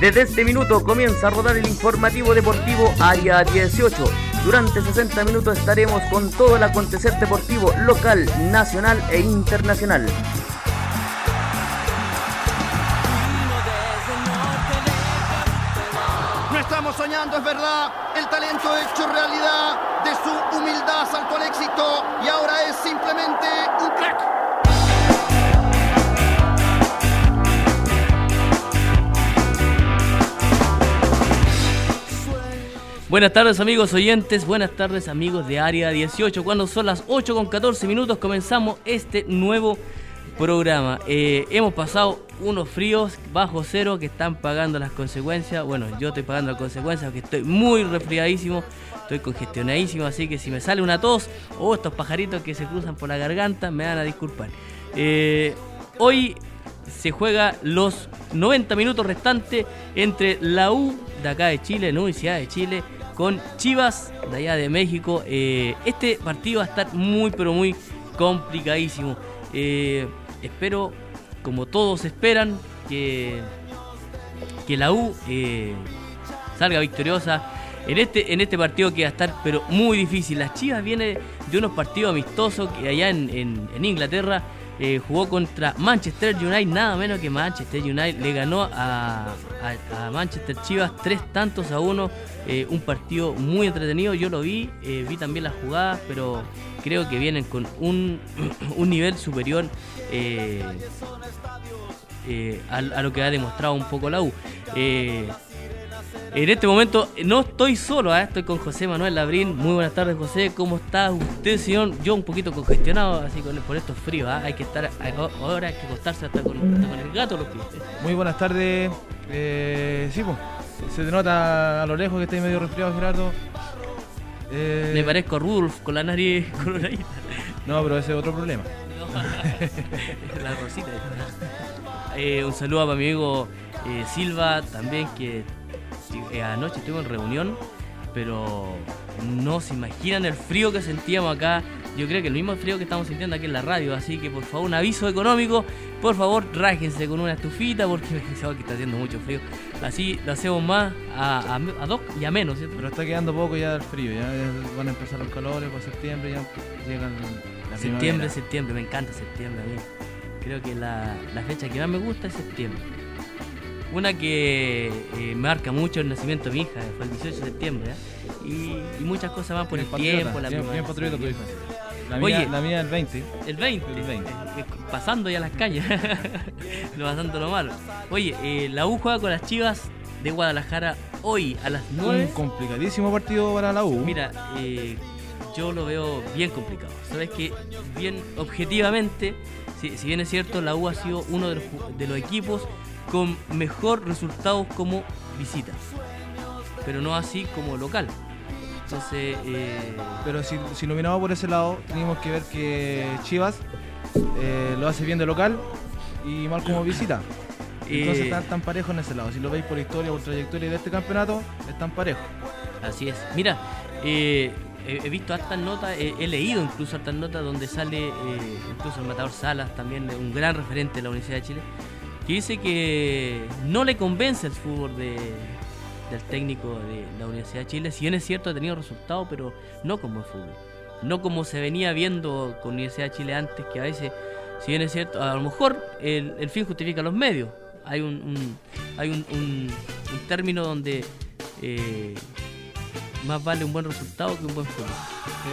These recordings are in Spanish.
Desde este minuto comienza a rodar el informativo deportivo Área 18. Durante 60 minutos estaremos con todo el acontecer deportivo local, nacional e internacional. No estamos soñando, es verdad. El talento hecho realidad. De su humildad saltó al éxito y ahora es simplemente un crack. Buenas tardes amigos oyentes, buenas tardes amigos de Área 18. Cuando son las 8 con 14 minutos comenzamos este nuevo programa. Eh, hemos pasado unos fríos bajo cero que están pagando las consecuencias. Bueno, yo estoy pagando las consecuencias porque estoy muy resfriadísimo, estoy congestionadísimo, así que si me sale una tos o estos pajaritos que se cruzan por la garganta, me van a disculpar. Eh, hoy se juega los 90 minutos restantes entre la U de acá de Chile, la Universidad de Chile, con Chivas de allá de México. Eh, este partido va a estar muy, pero muy complicadísimo. Eh, espero, como todos esperan, que, que la U eh, salga victoriosa. En este, en este partido que va a estar pero muy difícil. Las Chivas viene de unos partidos amistosos que allá en, en Inglaterra eh, jugó contra Manchester United, nada menos que Manchester United le ganó a, Manchester Chivas tres tantos a uno, eh, un partido muy entretenido, yo lo vi, eh, vi también las jugadas, pero creo que vienen con un, nivel superior a, lo que ha demostrado un poco la U. En este momento no estoy solo, ¿eh? estoy con José Manuel Labrín. Muy buenas tardes, José. ¿Cómo está usted, señor? Yo un poquito congestionado, así con, por estos fríos. ¿eh? Hay que estar ahora, hay que acostarse hasta con, el gato los pies. Muy buenas tardes. Eh, sí, pues, se te nota a lo lejos que estáis medio resfriado, Gerardo. Eh, Me parezco a Rudolf con la nariz coloradita. No, pero ese es otro problema. la rosita. Eh, un saludo a mi amigo Silva también que eh, anoche estuve en reunión, pero no se imaginan el frío que sentíamos acá. Yo creo que el mismo frío que estamos sintiendo aquí en la radio. Así que por favor, un aviso económico. Por favor, rájense con una estufita porque me que está haciendo mucho frío. Así lo hacemos más a, a, dos y a menos, ¿cierto? Pero está quedando poco ya el frío. Ya van a empezar los calores por septiembre. Ya llegan Septiembre, septiembre. Me encanta septiembre a mí. Creo que la, la fecha que más me gusta es septiembre. Una que eh, marca mucho el nacimiento de mi hija, fue el 18 de septiembre. ¿eh? Y, muchas cosas más por el, tiempo, la bien, bien patriota tu hija. La mía, Oye, la mía el 20. El 20. El 20. Eh, pasando ya las calles. pasando lo malo. Oye, la U juega con las chivas de Guadalajara hoy a las 9. Un complicadísimo partido para la U. Mira, yo lo veo bien complicado. Sabes que, bien objetivamente, si, bien es cierto, la U ha sido uno de los equipos con mejor resultados como visita, pero no así como local. Entonces, eh, pero si, si, lo miramos por ese lado, tenemos que ver que Chivas eh, lo hace bien de local y mal como visita. Entonces están tan parejos en ese lado. Si lo veis por historia, por trayectoria de este campeonato, están parejos. Así es. Mira, eh, he, visto hartas notas, he leído incluso hartas notas donde sale incluso el Matador Salas, también un gran referente de la Universidad de Chile, dice que no le convence el fútbol de, del técnico de la Universidad de Chile. Si bien es cierto, ha tenido resultados, pero no como el fútbol. No como se venía viendo con la Universidad de Chile antes, que a veces, si bien es cierto, a lo mejor el, fin justifica los medios. Hay un, hay un, término donde eh, más vale un buen resultado que un buen fútbol.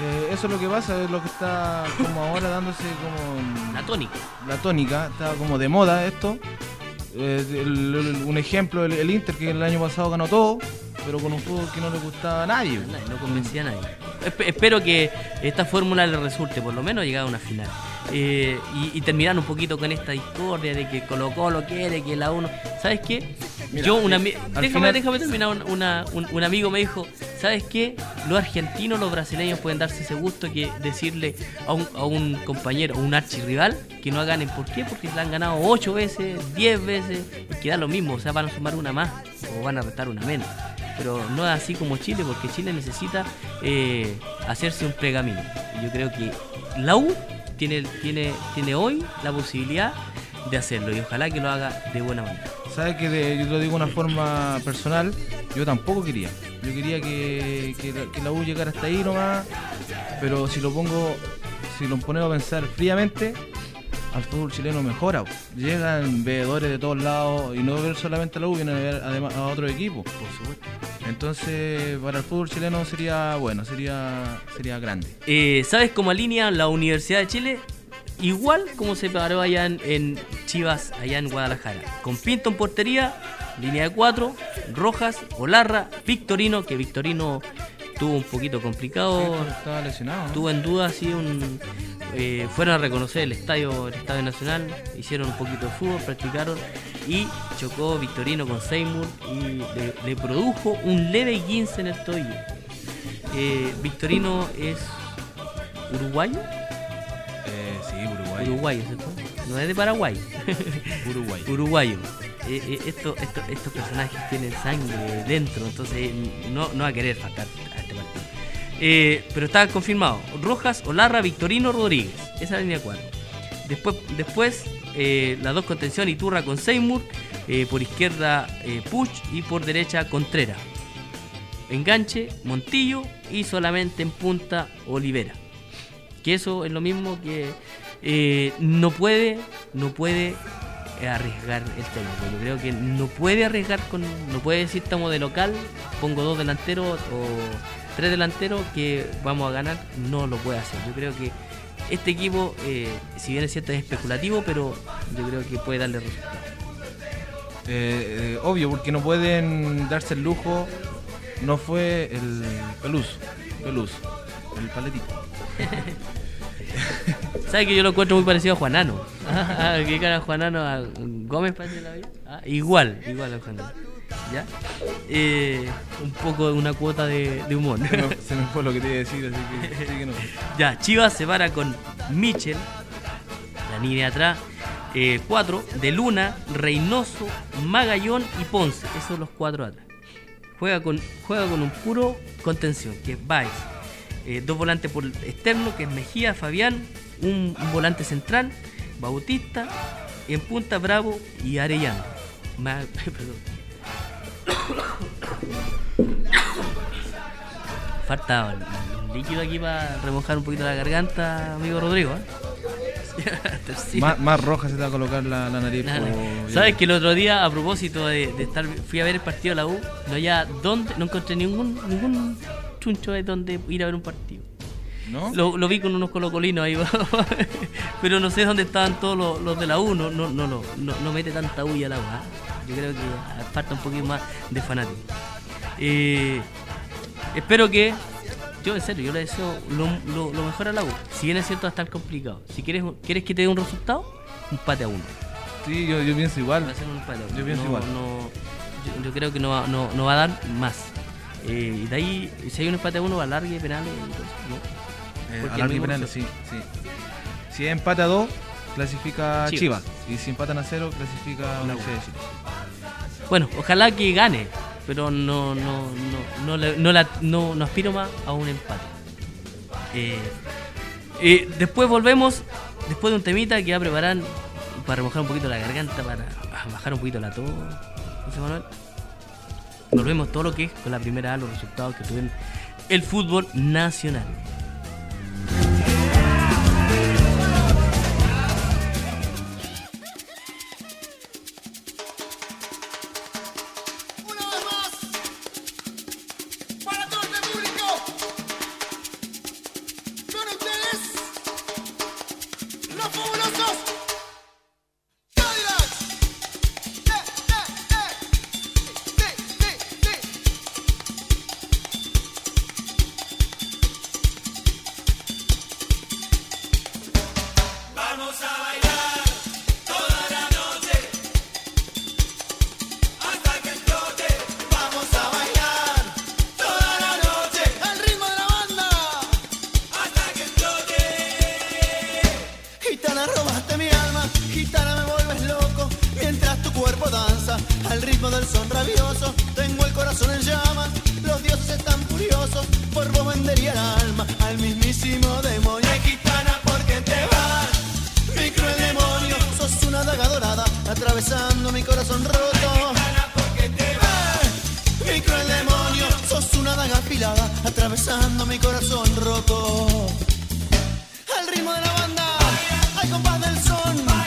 Eh, eso es lo que pasa, es lo que está como ahora dándose como... La tónica. La tónica, está como de moda esto. Eh, un ejemplo, el, Inter que el año pasado ganó todo, pero con un fútbol que no le gustaba a nadie. No, convencía a nadie. espero que esta fórmula le resulte, por lo menos llegar a una final. Eh, y, terminar un poquito con esta discordia de que Colo Colo quiere que la uno. ¿Sabes qué? Yo, una, déjame, déjame terminar. un, amigo me dijo: ¿Sabes qué? Los argentinos, los brasileños pueden darse ese gusto que decirle a un, a un compañero, un archirrival, que no ganen. ¿Por qué? Porque se la han ganado 8 veces, 10 veces, y queda lo mismo. O sea, van a sumar una más o van a restar una menos pero no es así como Chile, porque Chile necesita eh, hacerse un pregamino. Yo creo que la U tiene, tiene, tiene hoy la posibilidad de hacerlo y ojalá que lo haga de buena manera. Sabes que de- yo te lo digo de una forma personal, yo tampoco quería. Yo quería que, que la, que la U llegara hasta ahí nomás, pero si lo pongo, si lo ponemos a pensar fríamente, al fútbol chileno mejora. po. Llegan veedores de todos lados y no ver solamente a la U, vienen a ver además a otro equipo. Por supuesto. Entonces, para el fútbol chileno sería bueno, sería sería grande. Eh, ¿Sabes cómo alinea la Universidad de Chile? Igual como se paró allá en, en Chivas, allá en Guadalajara. Con Pinto en portería, línea de cuatro, Rojas, Olarra, Victorino, que Victorino tuvo un poquito complicado. Estaba lesionado. ¿no? Tuvo en duda un. eh, fueron a reconocer el estadio, el estadio nacional, hicieron un poquito de fútbol, practicaron y chocó Victorino con Seymour y le, le produjo un leve 15 en el tobillo. Eh, Victorino es uruguayo, Eh, sí, Uruguay. uruguayo, ¿cierto? No es de Paraguay, Uruguay. uruguayo. Eh, eh, esto- esto- estos personajes tienen sangre dentro, entonces no, no va a querer faltar a este partido. Eh, pero está confirmado. Rojas, Olarra, Victorino, Rodríguez. Esa es la línea 4. Después, después eh, las dos contención, Iturra con Seymour. eh, por izquierda eh, Puch y por derecha Contreras. Enganche, Montillo y solamente en punta Olivera. Que eso es lo mismo que eh, no puede, no puede eh, arriesgar el técnico. Yo creo que no puede arriesgar con, no puede decir estamos de local, pongo dos delanteros o tres delanteros que vamos a ganar, no lo puede hacer. Yo creo que este equipo, eh, si bien es cierto es especulativo, pero yo creo que puede darle resultados. Eh, eh, obvio, porque no pueden darse el lujo. No fue el Pelus. Pelus. El paletito. ¿Sabes que yo lo encuentro muy parecido a Juanano? ¿Qué cara Juanano? A Gómez parece la vida. Ah, igual, igual a Juanano. ¿Ya? Eh, un poco de una cuota de, de humor. Se me, se me fue lo que te iba a decir, así que, así que no. ya, Chivas se para con Michel, la línea de atrás. 4 de Luna, Reynoso, Magallón y Ponce. Esos son los cuatro atrás. Juega con, juega con un puro contención, que es Baez. Eh, dos volantes por externo, que es Mejía, Fabián. Un, volante central, Bautista. En punta Bravo y Arellano. Falta líquido aquí para remojar un poquito la garganta, amigo Rodrigo. ¿eh? Más, más roja se te va a colocar la, la nariz. ¿Sabes que el otro día, a propósito de, de estar, fui a ver el partido de la U, no había dónde, no encontré ningún, ningún chuncho de donde ir a ver un partido. ¿No? Lo, lo vi con unos colocolinos ahí, pero no sé dónde estaban todos los, los de la U, no, no, no, no, no, mete tanta bulla la U. ¿ah? Yo creo que falta un poquito más de fanático. Eh, espero que, yo en serio, yo le deseo lo, lo- lo mejor a la U. Si bien es cierto, va a estar complicado. Si quieres, quieres que te dé un resultado, un pate a uno. Sí, yo, yo pienso igual. Va a ser un empate. Yo pienso No- igual. no- yo, yo creo que no va, no, no va a dar más. Eh, y de ahí, si hay un empate a uno, va a largue, penales y todo eso, ¿no? Eh, Porque a largo y el mismo penales, sí, sí. Si es empate a 2, clasifica Chivas. Chivas. Y si empatan a 0, clasifica Universidad de Chile. Bueno, ojalá que gane, pero no, no, no, no, no, la- no, no aspiro más a un empate. Eh, eh, después volvemos, después de un temita que va a preparar para remojar un poquito la garganta, para bajar un poquito la tos, José Manuel. Volvemos todo lo que es con la primera A, los resultados que tuvieron el fútbol nacional. Gitana, robaste mi alma, gitana, me vuelves loco. Mientras tu cuerpo danza al ritmo del son rabioso, tengo el corazón en llamas. Los dioses están furiosos, por vos vendería el alma al mismísimo demonio. Ay, gitana, ¿por qué te vas? Mi cruel demonio, sos una daga dorada atravesando mi corazón roto. Ay, gitana, ¿por te vas? Mi cruel demonio, sos una daga afilada atravesando mi corazón roto compás del son,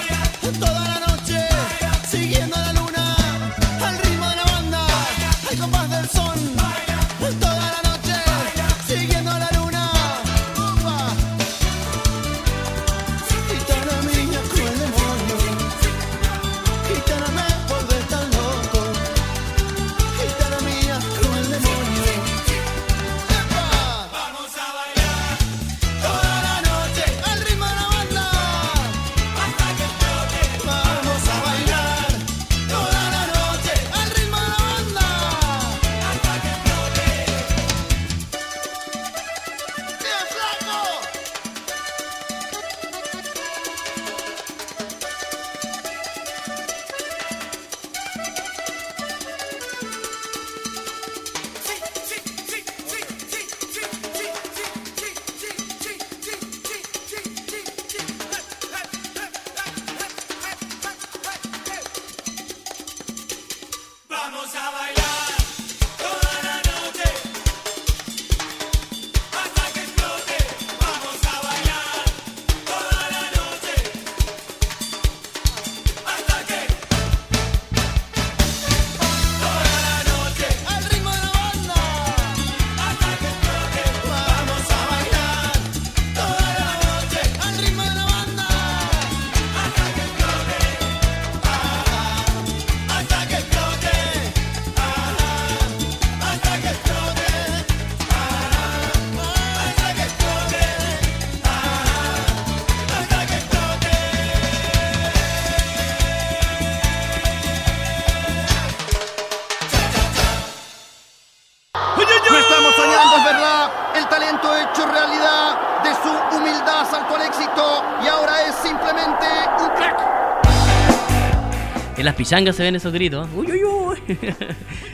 Pichangas se ven esos gritos. Uy, uy, uy.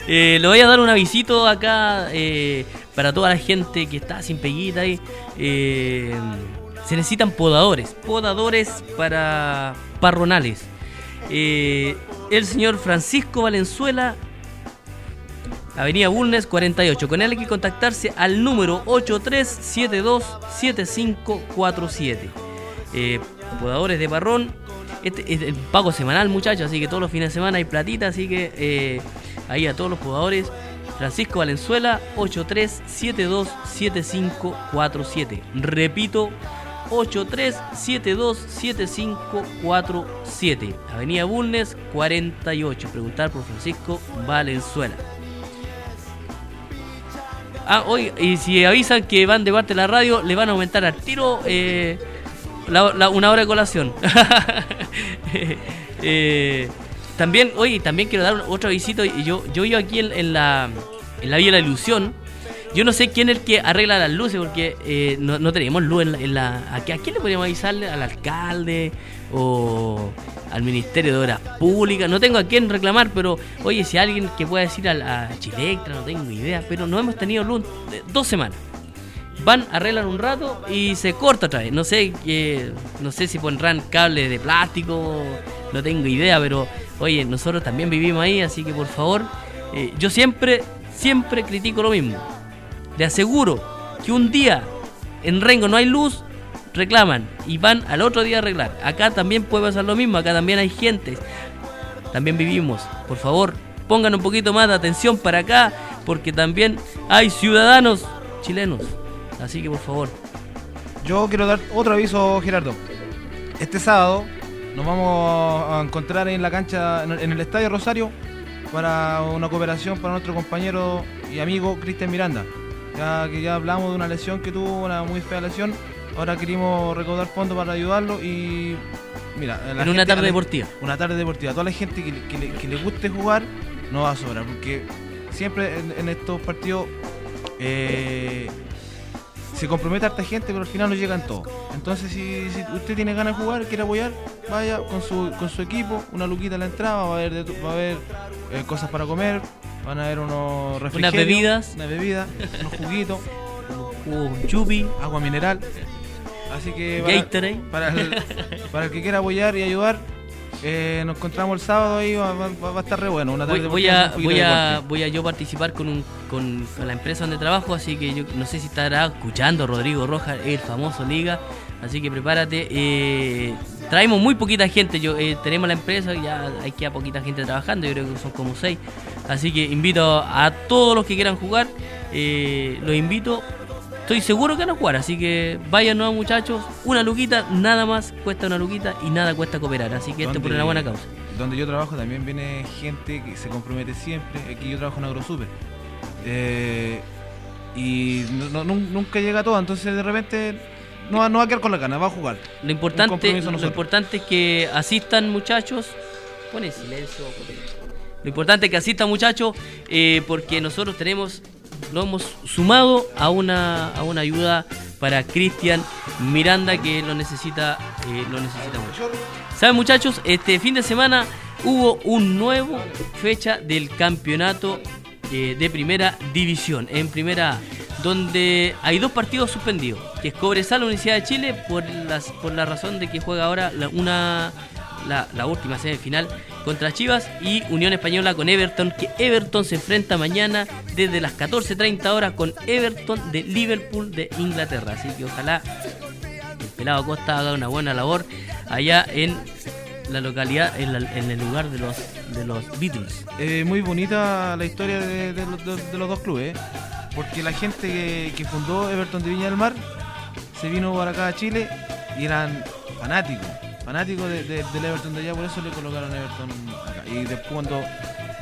Eh, le voy a dar un avisito acá eh, para toda la gente que está sin peguita ahí. Eh, se necesitan podadores. Podadores para parronales. Eh, el señor Francisco Valenzuela Avenida Bulnes 48. Con él hay que contactarse al número 83727547. Eh, podadores de parrón. Este es el pago semanal, muchachos, así que todos los fines de semana hay platita, así que eh, ahí a todos los podadores. Francisco Valenzuela 83727547. Repito, 83727547. Avenida Bulnes 48. Preguntar por Francisco Valenzuela. Ah, hoy, y si avisan que van de parte de la radio, le van a aumentar al tiro eh, la- la- una hora de colación. Eh, también, oye, también quiero dar otro avisito. y Yo, yo vivo aquí en, la, en la Vía de la Ilusión. Yo no sé quién es el que arregla las luces porque eh, no, no tenemos luz en la... en ¿a, qué- ¿A quién le podríamos avisarle? ¿Al alcalde? ¿O al Ministerio de Obras Públicas? No tengo a quién reclamar, pero oye, si alguien que pueda decir a, a Chilectra, no tengo idea. Pero no hemos tenido luz de- dos semanas. Van, arreglan un rato y se corta otra vez. No sé que, no sé si pondrán cables de plástico, no tengo idea, pero oye, nosotros también vivimos ahí, así que por favor, eh, yo siempre, siempre critico lo mismo. Le aseguro que un día en Rengo no hay luz, reclaman y van al otro día a arreglar. Acá también puede pasar lo mismo, acá también hay gente. También vivimos. Por favor, pongan un poquito más de atención para acá, porque también hay ciudadanos chilenos. Así que por favor, Yo quiero dar otro aviso, Gerardo. Este sábado nos vamos a encontrar en la cancha, en el- Estadio Rosario, para una cooperación para nuestro compañero y amigo Cristian Miranda. Ya que ya hablamos de una lesión que tuvo, una muy fea lesión. Ahora queremos recaudar fondos para ayudarlo y. Mira, en una tarde la- deportiva. una tarde deportiva. Toda la gente que, le- que le, que le guste jugar no va a sobrar, porque siempre en, en estos partidos eh, se compromete a harta gente, pero al final no llegan todos. Entonces, si, si usted tiene ganas de jugar, quiere apoyar, vaya con su, con su equipo, una luquita a la entrada, va a haber, de va a haber eh, cosas para comer, van a haber unos refrigerios, bebidas. una bebida, unos juguitos, Hubo chupi, agua mineral. Así que para, Gatorade. para el, para el que quiera apoyar y ayudar, Eh, nos encontramos el sábado y va, va- va a estar re bueno. Una tarde voy a, voy, a, voy a yo participar con, un, con, con la empresa donde trabajo, así que yo no sé si estará escuchando Rodrigo Rojas, el famoso Liga, así que prepárate. Eh, traemos muy poquita gente, yo eh, tenemos la empresa, ya hay que a poquita gente trabajando, yo creo que son como seis, así que invito a todos los que quieran jugar, eh, los invito. Estoy seguro que van a jugar, así que vayan nuevos muchachos. Una luquita, nada más cuesta una luquita y nada cuesta cooperar. Así que esto es por una buena causa. Donde yo trabajo también viene gente que se compromete siempre. Aquí yo trabajo en AgroSuper. Eh, y no- no- nun- nunca llega todo, entonces de repente no, va- no va a quedar con la gana, va a jugar. Lo importante, lo importante es que asistan muchachos. Pone silencio. Jorge. Lo importante es que asistan muchachos eh, porque nosotros tenemos, lo hemos sumado a una, a una ayuda para Cristian Miranda que lo necesita, eh, lo necesita mucho. ¿Saben muchachos? Este fin de semana hubo un nuevo fecha del campeonato eh, de primera división, en primera A, donde hay dos partidos suspendidos, que es Cobresal, Universidad de Chile, por, las, por la razón de que juega ahora una, la, última semifinal contra Chivas y Unión Española con Everton, que Everton se enfrenta mañana desde las 14.30 horas con Everton de Liverpool de Inglaterra. Así que ojalá el pelado Costa haga una buena labor allá en la localidad, en, el lugar de los, de los Beatles. Eh, muy bonita la historia de los dos clubes, ¿eh? porque la gente que, que fundó Everton de Viña del Mar se vino para acá a Chile y eran fanáticos, fanáticos de- de- del Everton de allá, por eso le colocaron Everton acá. Y después cuando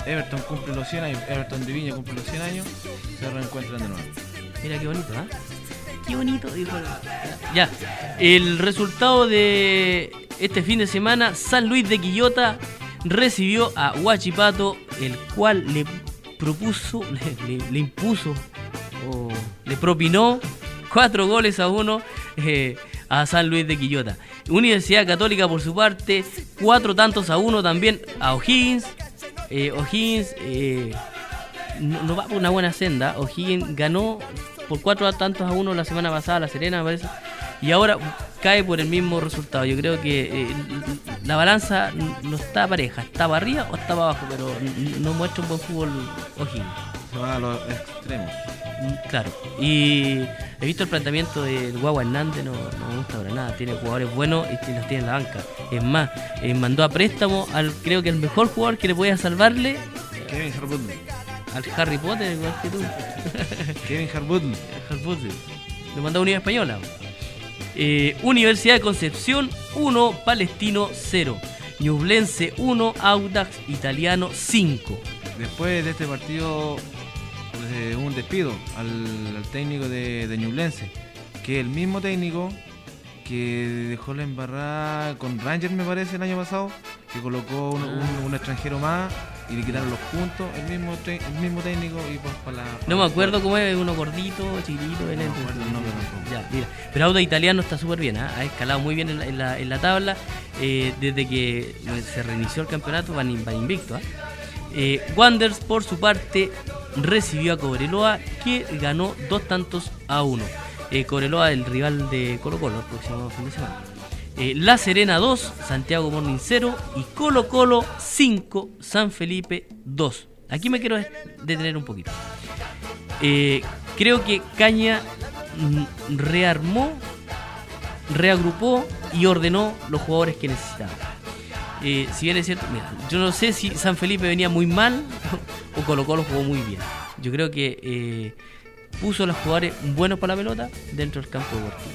Everton cumple los 100 años, Everton de Viña cumple los 100 años, se reencuentran de nuevo. Mira qué bonito, ¿ah? Qué bonito, dijo el- Ya, el resultado de este fin de semana, San Luis de Quillota recibió a Huachipato, el cual le propuso, le, le- le impuso, o le propinó cuatro goles a uno eh, a San Luis de Quillota. Universidad Católica, por su parte, cuatro tantos a uno también a O'Higgins. Eh, O'Higgins eh, no, va por una buena senda. O'Higgins ganó por cuatro tantos a uno la semana pasada, la Serena, me parece. Y ahora cae por el mismo resultado. Yo creo que eh, la balanza no está pareja. Está para arriba o está para abajo, pero no muestra un buen fútbol O'Higgins. Se va a los extremos. Mm, Claro. Y he visto el planteamiento del Guagua Hernández, no, no me gusta para nada. Tiene jugadores buenos y los tiene en la banca. Es más, eh, mandó a préstamo al, creo que el mejor jugador que le podía salvarle, Kevin Harbutton. al Harry Potter, igual que tú. Kevin Harbutton. Potter. Lo mandó a Unidad Española. Eh, Universidad de Concepción 1, Palestino 0. Ñublense 1, Audax Italiano 5. Después de este partido, eh, un despido al, al técnico de, de Ñublense, que es el mismo técnico que dejó la embarrada con Rangers, me parece, el año pasado, que colocó un, un- un extranjero más y le quitaron los puntos, el mismo, el mismo técnico y pues para la... No me acuerdo cómo es, uno gordito, chiquitito. No el. Ya, mira. Pero Auda Italiano está súper bien, ¿ah? ha escalado muy bien en la, en la- en la tabla. eh, desde que se reinició el campeonato, van, in- van invicto. ¿ah? Eh, por su parte, recibió a Cobreloa, que ganó dos tantos a uno. Eh, Cobreloa, el rival de Colo Colo, el próximo fin de semana. Eh, La Serena 2, Santiago Morning 0 y Colo Colo 5, San Felipe 2. Aquí me quiero detener un poquito. Eh, creo que Caña mm, rearmó, reagrupó y ordenó los jugadores que necesitaba. Si bien es cierto, mira, yo no sé si San Felipe venía muy mal o Colo Colo jugó muy bien. Yo creo que eh, puso a los jugadores buenos para la pelota dentro del campo deportivo.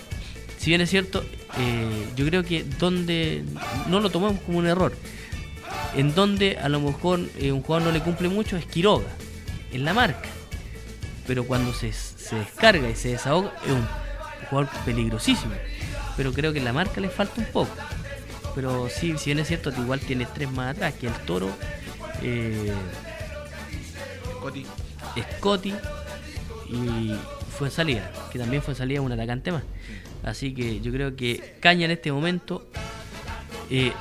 Si bien es cierto, eh, yo creo que donde no lo tomamos como un error, en donde a lo mejor eh, un jugador no le cumple mucho es Quiroga, en la marca. Pero cuando se, se descarga y se desahoga es un jugador peligrosísimo. Pero creo que en la marca le falta un poco. Pero sí, si bien es cierto, igual tiene tres más atrás, que el toro, eh. Scotty y fue en salida, que también fue en salida un atacante más. Así que yo creo que Caña en este momento eh,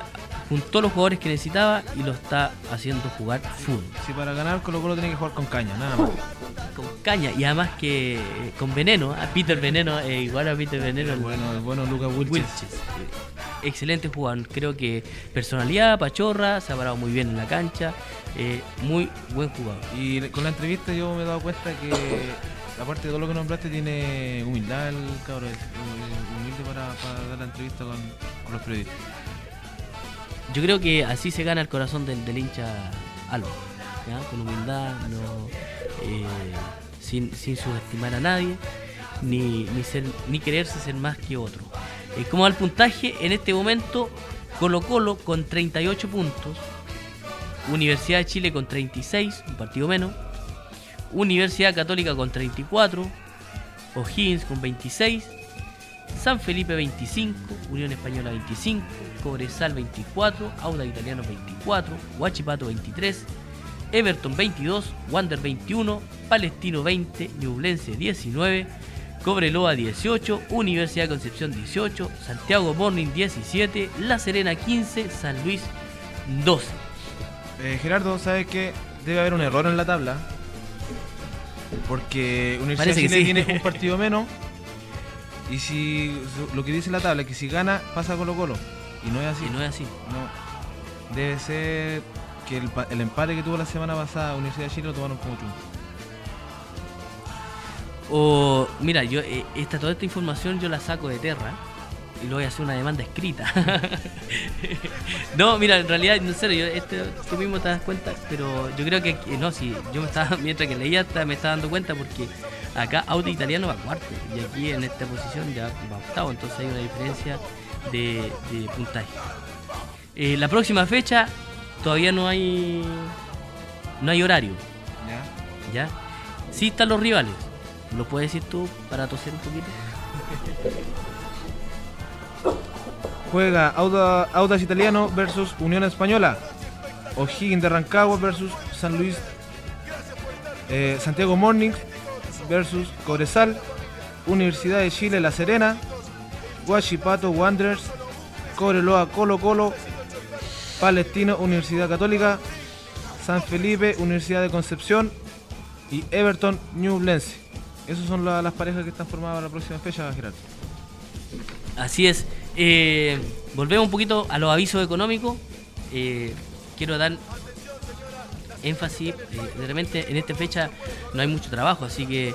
juntó los jugadores que necesitaba y lo está haciendo jugar full. Si para ganar Colo Colo tiene que jugar con caña, nada más. Con caña y además que eh, con veneno, a Peter Veneno, eh, igual a Peter Veneno, el bueno, el bueno Lucas Wilches. Wilches. Excelente jugador. Creo que personalidad, pachorra, se ha parado muy bien en la cancha. Eh, muy buen jugador. Y con la entrevista yo me he dado cuenta que, aparte de todo lo que nombraste, tiene humildad el cabrón. Humilde para, para, dar la entrevista con, los periodistas. Yo creo que así se gana el corazón del, hincha algo. Con humildad, no, eh, sin, sin subestimar a nadie ni, ni, ser, ni quererse ser más que otro. Eh, como al puntaje, en este momento, Colo Colo con 38 puntos, Universidad de Chile con 36, un partido menos, Universidad Católica con 34, O'Higgins con 26, San Felipe 25, Unión Española 25, Cobresal 24, Auda Italiano 24, Huachipato 23, Everton 22, Wander 21, Palestino 20, Ñublense 19, Cobreloa 18, Universidad de Concepción 18, Santiago Morning 17, La Serena 15, San Luis 12. Eh, Gerardo, ¿sabes que debe haber un error en la tabla? Porque Universidad de Chile tiene un partido menos. Y si lo que dice la tabla es que si gana, pasa Colo Colo. Y no es así. Y no es así. No. Debe ser que el, el empate que tuvo la semana pasada Universidad de Chile lo tomaron como chungo. O, mira, yo eh, esta, toda esta información yo la saco de Terra y lo voy a hacer una demanda escrita. no, mira, en realidad, en serio, yo, este, tú mismo te das cuenta, pero yo creo que, no, si yo me estaba, mientras que leía, me estaba dando cuenta porque acá Audi Italiano va cuarto y aquí en esta posición ya va octavo, entonces hay una diferencia de, puntaje. Eh, la próxima fecha todavía no hay no hay horario. ¿Ya? ¿Ya? Sí están los rivales. ¿Lo puedes decir tú para toser un poquito? Juega Audas Italiano versus Unión Española. O'Higgins de Rancagua versus San Luis. Eh, Santiago Mornings versus Cobresal. Universidad de Chile La Serena. Guachipato Wanderers. Cobreloa Colo Colo. Palestino Universidad Católica. San Felipe Universidad de Concepción. Y Everton Newblense. Esas son las parejas que están formadas para la próxima fecha, Gerardo. Así es. Eh, volvemos un poquito a los avisos económicos. Eh, quiero dar énfasis, eh, en esta fecha no hay mucho trabajo, así que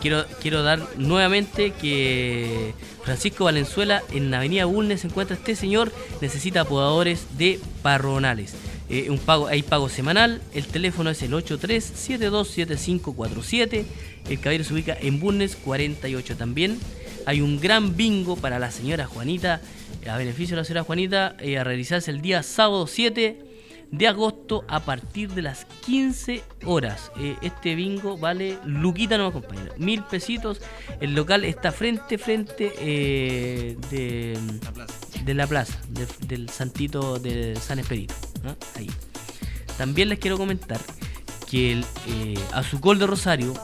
quiero, quiero dar nuevamente que Francisco Valenzuela en la avenida Bulnes se encuentra este señor, necesita podadores de parronales. Un pago, hay pago semanal, el teléfono es el 83727547 el caballero se ubica en Bulnes 48 también. Hay un gran bingo para la señora Juanita, a beneficio de la señora Juanita, eh, a realizarse el día sábado 7 de agosto a partir de las 15 horas. Eh, este bingo vale, Luquita no compañero, mil pesitos. El local está frente, frente eh, de, la plaza, del Santito de San Esperito. Ahí. También les quiero comentar que el Azucol de Rosario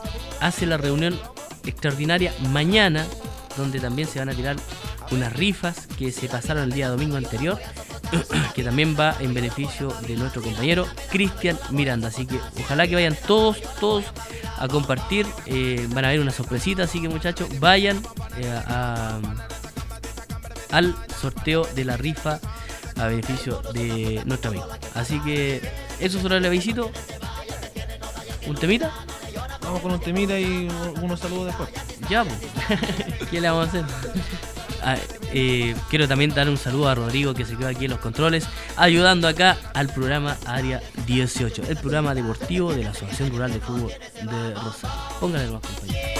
hace la reunión extraordinaria mañana, donde también se van a tirar unas rifas que se pasaron el día domingo anterior, que también va en beneficio de nuestro compañero Cristian Miranda. Así que ojalá que vayan todos, todos a compartir. Eh, van a ver una sorpresita, así que muchachos, vayan eh, al sorteo de la rifa a beneficio de nuestro amigo. Así que eso será el avisito. ¿Un temita? Vamos con un temita y unos saludos después. Ya, pues. ¿Qué le vamos a hacer? Ah, eh, quiero también dar un saludo a Rodrigo que se queda aquí en los controles, ayudando acá al programa Área 18, el programa deportivo de la Asociación Rural de Fútbol de Rosario. Pónganle más compañeros.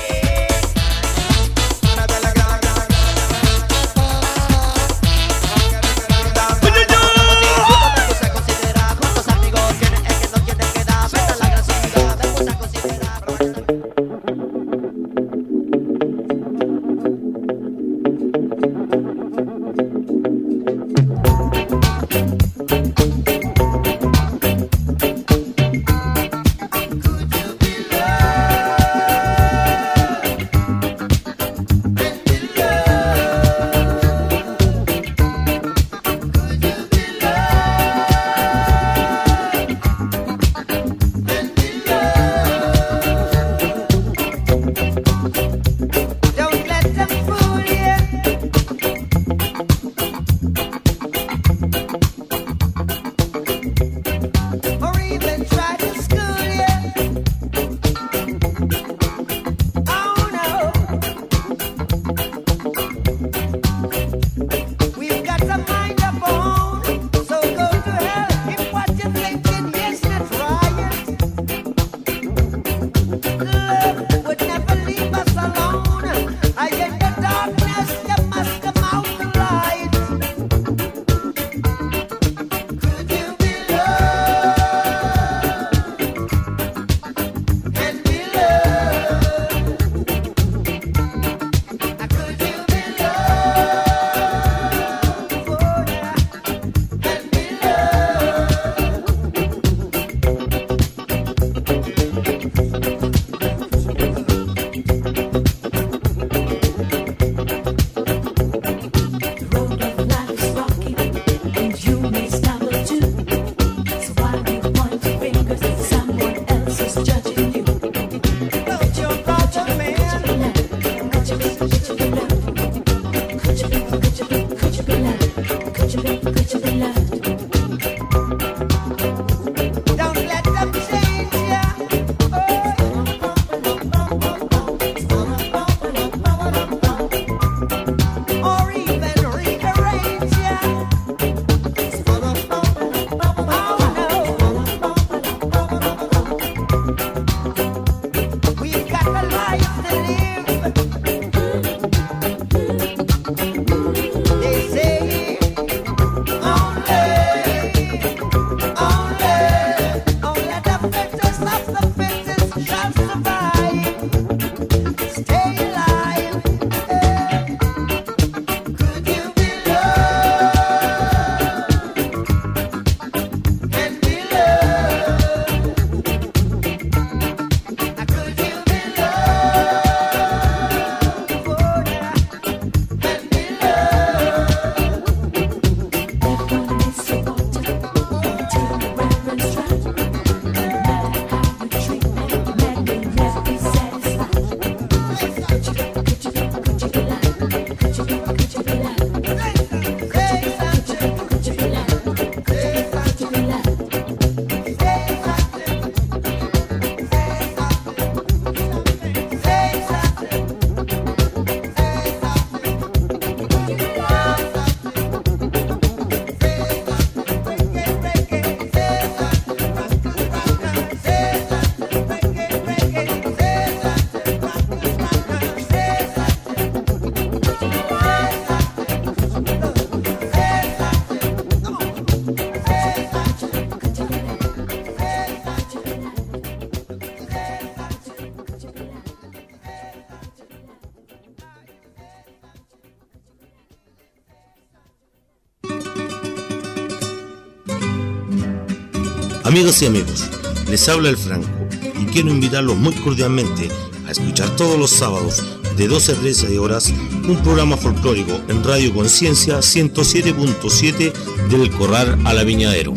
Amigas y amigos, les habla el Franco y quiero invitarlos muy cordialmente a escuchar todos los sábados de 12 a 13 horas un programa folclórico en Radio Conciencia 107.7 del Corral a la Viñadero.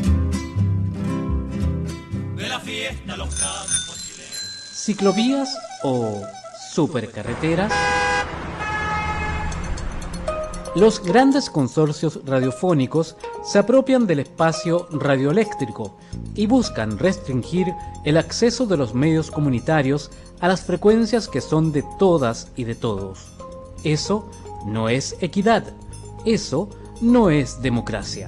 Ciclovías o supercarreteras los grandes consorcios radiofónicos se apropian del espacio radioeléctrico y buscan restringir el acceso de los medios comunitarios a las frecuencias que son de todas y de todos. Eso no es equidad, eso no es democracia.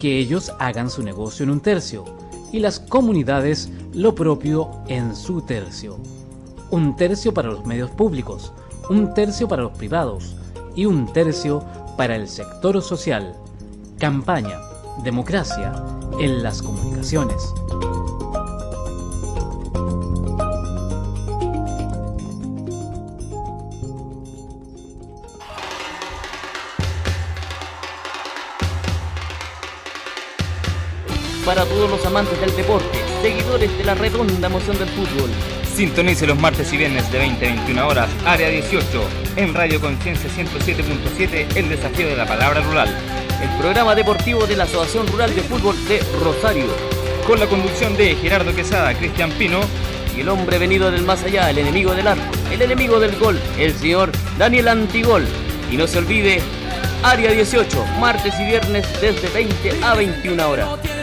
Que ellos hagan su negocio en un tercio y las comunidades lo propio en su tercio. Un tercio para los medios públicos, un tercio para los privados, y un tercio para el sector social. Campaña Democracia en las comunicaciones. Para todos los amantes del deporte, seguidores de la redonda emoción del fútbol, Sintonice los martes y viernes de 20 a 21 horas, área 18, en Radio Conciencia 107.7, El Desafío de la Palabra Rural. El programa deportivo de la Asociación Rural de Fútbol de Rosario. Con la conducción de Gerardo Quesada, Cristian Pino. Y el hombre venido del más allá, el enemigo del arco, el enemigo del gol, el señor Daniel Antigol. Y no se olvide, área 18, martes y viernes desde 20 a 21 horas.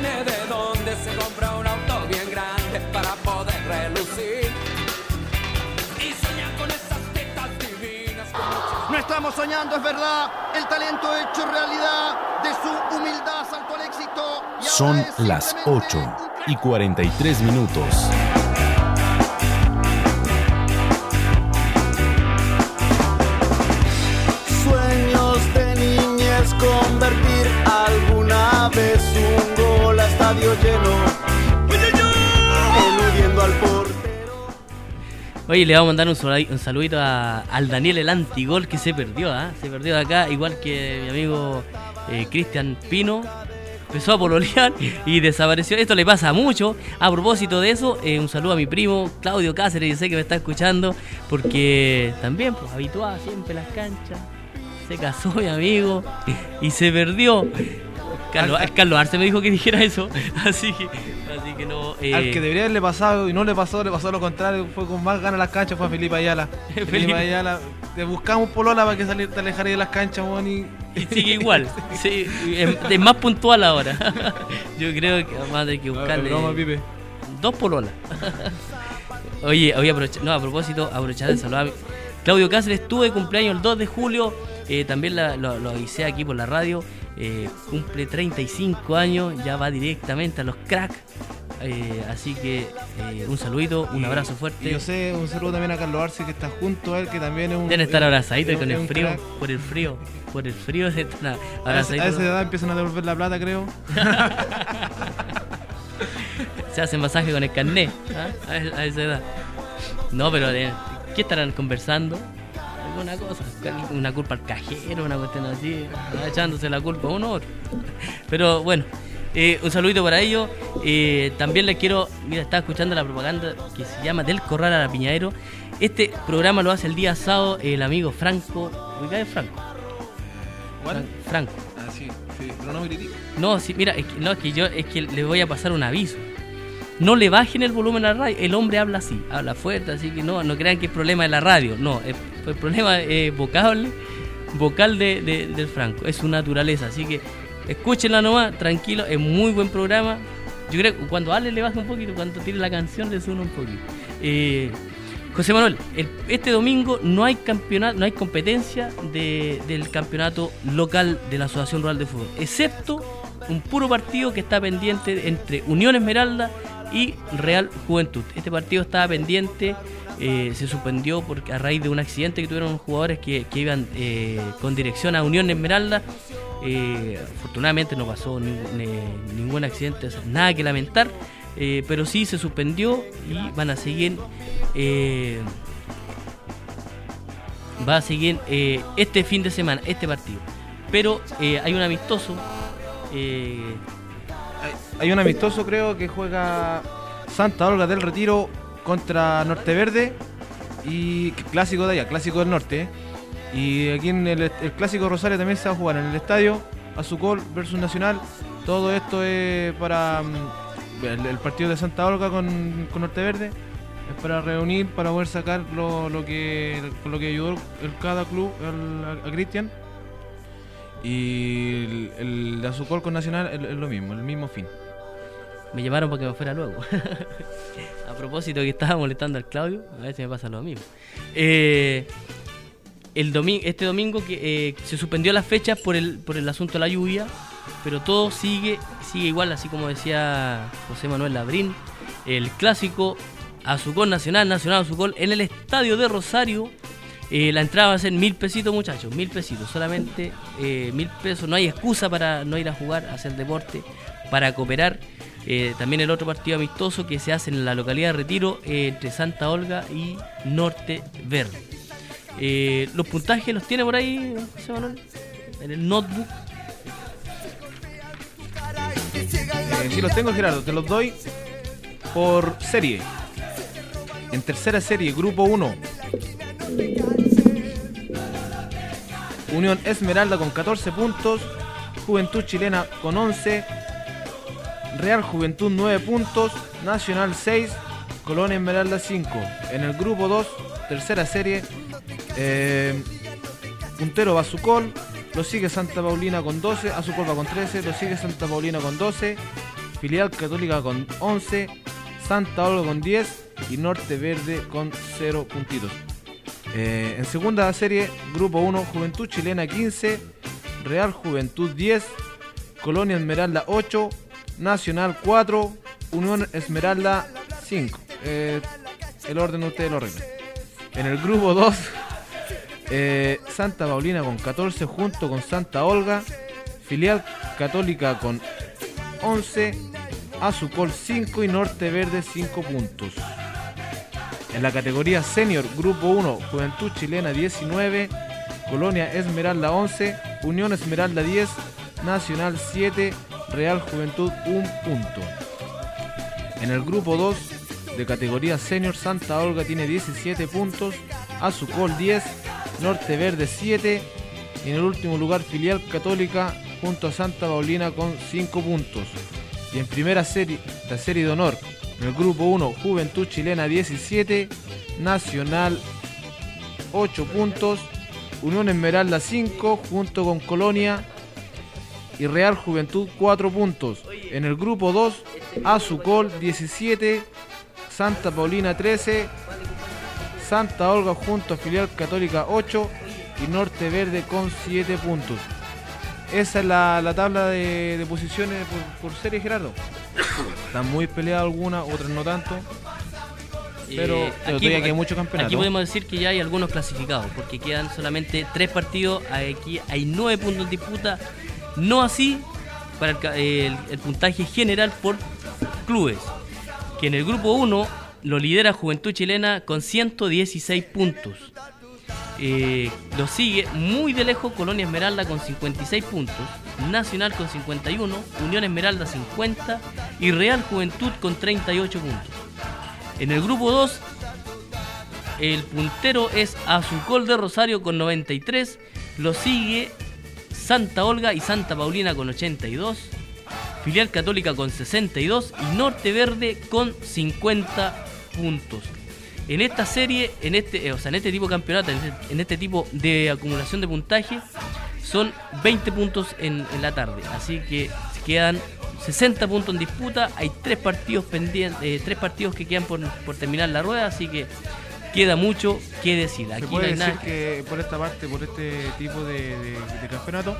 Estamos soñando, es verdad. El talento hecho realidad. De su humildad salto al éxito. Son las 8 y 43 minutos. Sueños de niñez convertir alguna vez un gol a estadio lleno. Oye, le vamos a mandar un, saludito al Daniel el antigol que se perdió, ¿ah? Se perdió de acá, igual que mi amigo eh, Cristian Pino. Empezó a pololear y desapareció. Esto le pasa mucho. A propósito de eso, eh, un saludo a mi primo Claudio Cáceres, yo sé que me está escuchando, porque también, pues, habituado siempre las canchas. Se casó mi amigo y se perdió. Carlos, Carlos Arce me dijo que dijera eso, así que Así que no. Al que debería haberle pasado y no le pasó, le pasó lo contrario, fue con más ganas las canchas, fue a Felipe Ayala. Felipe Ayala, te buscamos polola para que salir, te alejaras de las canchas, weón, y... y sigue igual. sí, es, es más puntual ahora. Yo creo que vamos a tener que buscarle Broma, Pipe. dos pololas. Oye, oye aprovecha- no, a propósito, aprovechar de saludar Claudio Cáceres estuvo de cumpleaños el 2 de julio. eh, también la- lo, lo avisé aquí por la radio. eh, cumple 35 años, ya va directamente a los cracks. Eh, así que eh, un saludito, un abrazo Y fuerte. yo sé, un saludo también a Carlos Arce que está junto a él, que también es un. Deben estar abrazaditos con el frío, crack. por el frío, por el frío A, esa- a abrazaditos. esa edad empiezan a devolver la plata, creo. Se hace masaje con el carnet ¿ah? a, es- a esa edad. No, pero de, ¿qué estarán conversando? Alguna cosa, una culpa al cajero, una cuestión así, ah, echándose la culpa a uno otro. Pero bueno, eh, un saludito para ellos. Eh, también les quiero, mira, estaba escuchando la propaganda que se llama Del Corral a la Piñadero. Este programa lo hace el día sábado el amigo Franco. ¿Ubicás de Franco? ¿Cuál? Franco. Ah, sí, sí, pero no me critique. No, sí, mira, es que, no, es que yo es que les voy a pasar un aviso. No le bajen el volumen a la radio. El hombre habla así, habla fuerte, así que no, no crean que es problema de la radio. No, es, el problema es vocal, vocal de, de- del Franco. Es su naturaleza, así que escúchenla nomás, tranquilo. Es muy buen programa. Yo creo que cuando Ale le baja un poquito, cuando tire la canción le sube un poquito. Eh, José Manuel, el- este domingo no hay campeonato, no hay competencia de- del campeonato local de la Asociación Rural de Fútbol, excepto un puro partido que está pendiente entre Unión Esmeralda y Real Juventud. Este partido estaba pendiente, eh, se suspendió porque a raíz de un accidente que tuvieron jugadores que, que iban eh, con dirección a Unión Esmeralda. Eh, afortunadamente no pasó ningún, accidente, nada que lamentar, eh, pero sí se suspendió y van a seguir. eh, va a seguir eh, este fin de semana, este partido. Pero hay un amistoso. Hay, hay un amistoso, creo, que juega Santa Olga del Retiro contra Norte Verde y clásico de allá, clásico del norte. Y aquí en el, clásico Rosario también se va a jugar en el estadio Azucol versus Nacional. Todo esto es para mm, el, partido de Santa Olga con, con Norte Verde. Es para reunir, para poder sacar lo, lo que lo que ayudó el, cada club a, Cristian. Y el, el de Azucol con Nacional es lo mismo, el mismo fin. me llamaron para que me fuera luego. a propósito que estaba molestando al Claudio, a ver si me pasa lo mismo. Eh, el este domingo que eh, se suspendió las fechas por el, asunto de la lluvia, pero todo sigue, igual, así como decía José Manuel Labrín. El clásico Azucol Nacional, Nacional Azucol, en el estadio de Rosario. Eh, la entrada va a ser mil pesitos, muchachos, mil pesitos, solamente eh, mil pesos. No hay excusa para no ir a jugar, a hacer deporte, para cooperar. También el otro partido amistoso que se hace en la localidad de Retiro entre Santa Olga y Norte Verde. Eh, los puntajes los tiene por ahí, José Manuel, en el notebook. Eh, sí los tengo, Gerardo, te los doy por serie. En tercera serie, grupo 1. Unión Esmeralda con 14 puntos. Juventud Chilena con 11. Real Juventud 9 puntos. Nacional 6. Colonia Esmeralda 5. En el grupo 2, tercera serie. Eh, puntero Bazucol. Lo sigue Santa Paulina con 12. Azucol va con 13. Lo sigue Santa Paulina con 12. Filial Católica con 11. Santa Olga con 10. Y Norte Verde con 0 puntitos. Eh, en segunda serie, Grupo 1, Juventud Chilena 15, Real Juventud 10, Colonia Esmeralda 8, Nacional 4, Unión Esmeralda 5. Eh, el orden ustedes lo arreglan. En el grupo 2, eh, Santa Paulina con 14 junto con Santa Olga, Filial Católica con 11, Azucol 5 y Norte Verde 5 puntos. En la categoría Senior, Grupo 1, Juventud Chilena 19, Colonia Esmeralda 11, Unión Esmeralda 10, Nacional 7, Real Juventud 1 punto. En el Grupo 2 de categoría Senior, Santa Olga tiene 17 puntos, Azucol 10, Norte Verde 7 y en el último lugar Filial Católica junto a Santa Paulina con 5 puntos. Y en primera serie, la serie de honor, en el grupo 1, Juventud Chilena 17, Nacional 8 puntos, Unión Esmeralda 5, junto con Colonia y Real Juventud 4 puntos. En el grupo 2, Azucol 17, Santa Paulina 13, Santa Olga junto a Filial Católica 8 y Norte Verde con 7 puntos. Esa es la, la tabla de, de posiciones por, por serie, Gerardo. Están muy peleadas algunas, otras no tanto. Pero, Eh, pero todavía queda mucho campeonato. Aquí podemos decir que ya hay algunos clasificados, porque quedan solamente tres partidos, aquí hay nueve puntos en disputa, no así para el- el puntaje general por clubes, que en el grupo 1 lo lidera Juventud Chilena con 116 puntos. Eh, lo sigue muy de lejos Colonia Esmeralda con 56 puntos, Nacional con 51, Unión Esmeralda 50 y Real Juventud con 38 puntos. En el grupo 2, el puntero es Azucol de Rosario con 93. Lo sigue Santa Olga y Santa Paulina con 82. Filial Católica con 62 y Norte Verde con 50 puntos. En esta serie, en este, eh, o sea, en este tipo de campeonato, en este, en este tipo de acumulación de puntaje, son 20 puntos en, en la tarde. Así que quedan 60 puntos en disputa. Hay tres partidos pendientes, eh, tres partidos que quedan por, por terminar la rueda, así que queda mucho que decir. Se Aquí no puede hay decir nada. que por esta parte, por este tipo de, de- de campeonato,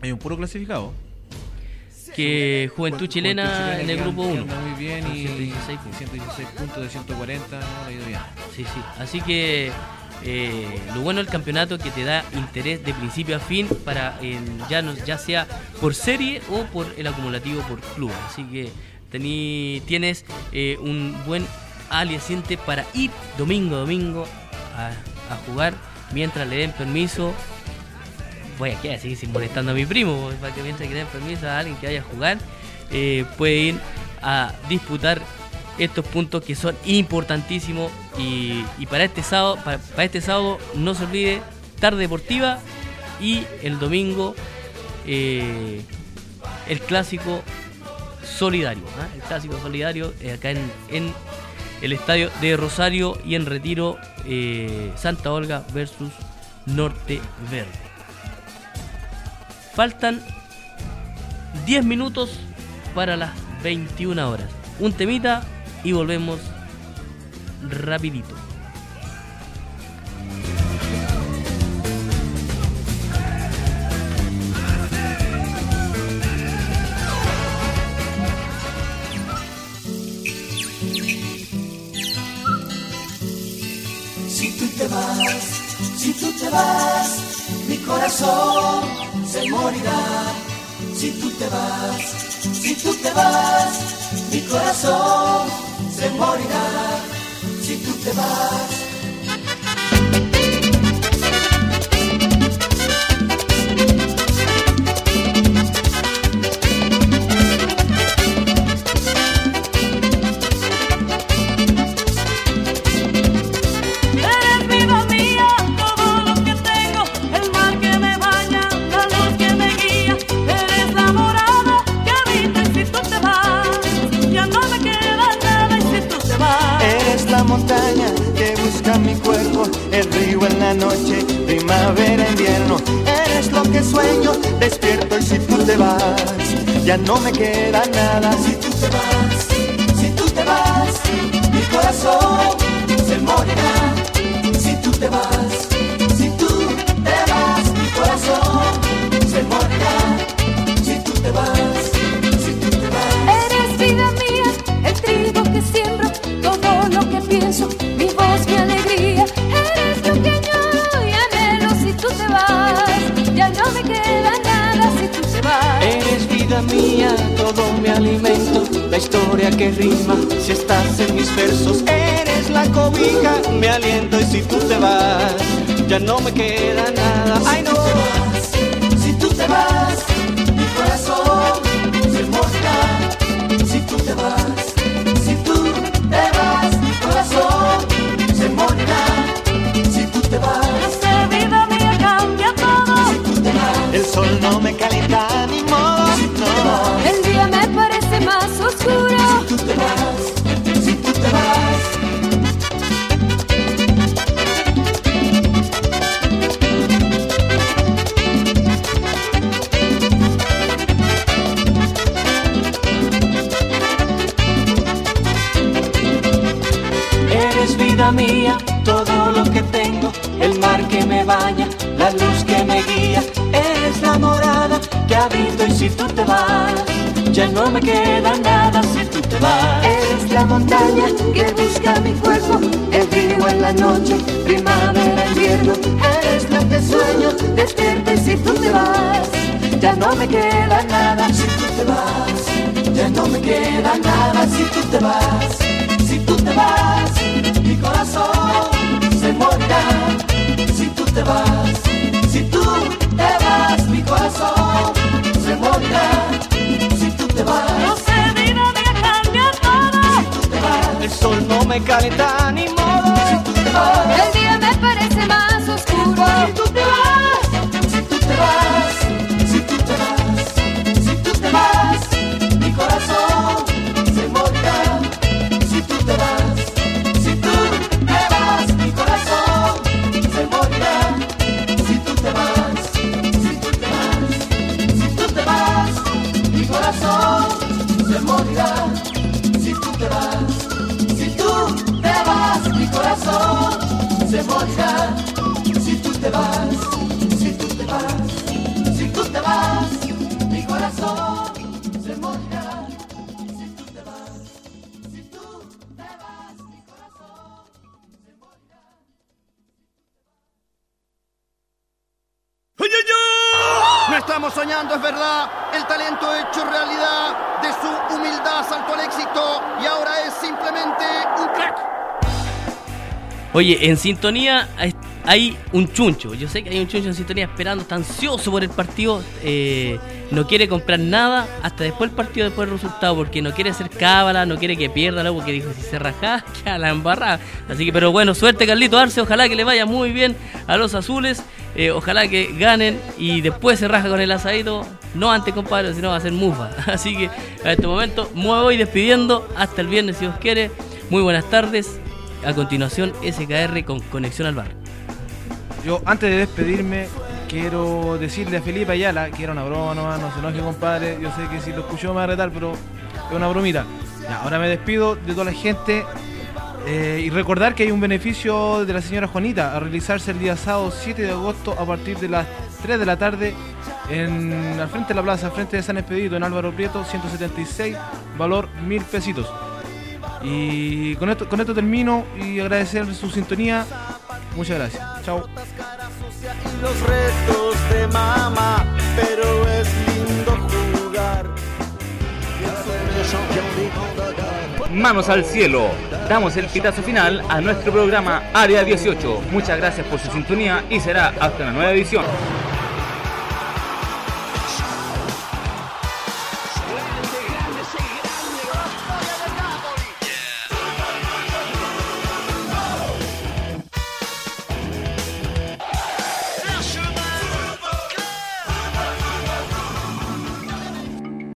hay un puro clasificado. Que Juventud Chilena Juventud en el grupo anda- que 1. anda muy bien y 116 puntos. 116 puntos de 140, no, ido bien. Sí, sí. Así que eh, lo bueno del campeonato es que te da interés de principio a fin para eh, ya, no- ya sea por serie o por el acumulativo por club. Así que tení- tienes eh, un buen aliciente para ir domingo a domingo a, a jugar mientras le den permiso. Voy a quedar seguir sin molestando a mi primo, para que mientras que den permiso a alguien que vaya a jugar, eh, puede ir a disputar estos puntos que son importantísimos y, para este sábado para, este sábado no se olvide tarde deportiva y el domingo eh, el clásico solidario ¿ah? el clásico solidario eh, acá en, en el estadio de Rosario y en Retiro Santa Olga versus Norte Verde faltan 10 minutos para las 21 horas un temita y volvemos rapidito. Si tú te vas, si tú te vas, corazón se morirá. Si tú te vas, si tú te vas, mi corazón se morirá. Si tú te vas. Ya no me queda nada. Si tú te vas, si tú te vas, mi corazón la historia que rima, si estás en mis versos, eres la cobija, mi aliento y si tú te vas, ya no me queda nada. Ay no, si tú te vas, mi corazón mía, todo lo que tengo, el mar que me baña, la luz que me guía, eres la morada que habito y si tú te vas, ya no me queda nada si tú te vas. Eres la montaña que busca mi cuerpo, el río en la noche, primavera, invierno. Eres lo que sueño, despierte si tú te vas. Ya no me queda nada si tú te vas. Ya no me queda nada si tú te vas. Si tú te vas, corazón se morirá. Si tú te vas, si tú te vas, mi corazón se morirá. Si tú te vas. No sé, vida mía, cambia todo. El sol no me calienta ni Oye, en sintonía hay- un chuncho. Yo sé que hay un chuncho en sintonía esperando, está ansioso por el partido. eh, no quiere comprar nada hasta después del partido, después del resultado, porque no quiere hacer cábala, no quiere que pierda, ¿no? porque dijo: si se raja, que la embarrada. Así que, pero bueno, suerte, Carlito Arce. Ojalá que le vaya muy bien a los azules. eh, ojalá que ganen y después se raja con el asadito. No antes, compadre, sino va a ser mufa. Así que a este momento me voy despidiendo. Hasta el viernes, si Dios quiere. Muy buenas tardes. A continuación, SKR con Conexión al Bar. Yo, antes de despedirme, quiero decirle a Felipe Ayala que era una broma nomás, no se enoje, compadre. Yo sé que si lo escuchó me va a retar, pero es una bromita. Ahora me despido de toda la gente eh, y recordar que hay un beneficio de la señora Juanita a realizarse el día sábado 7 de agosto a partir de las 3 de la tarde en, al frente de la plaza, al frente de San Expedito, en Álvaro Prieto, 176, valor mil pesitos. Y con esto, con esto termino y agradecer su sintonía. Muchas gracias. Chao. y los retos de mamá, pero es lindo jugar. Manos al cielo. Damos el pitazo final a nuestro programa Área 18. Muchas gracias por su sintonía y será hasta una nueva edición.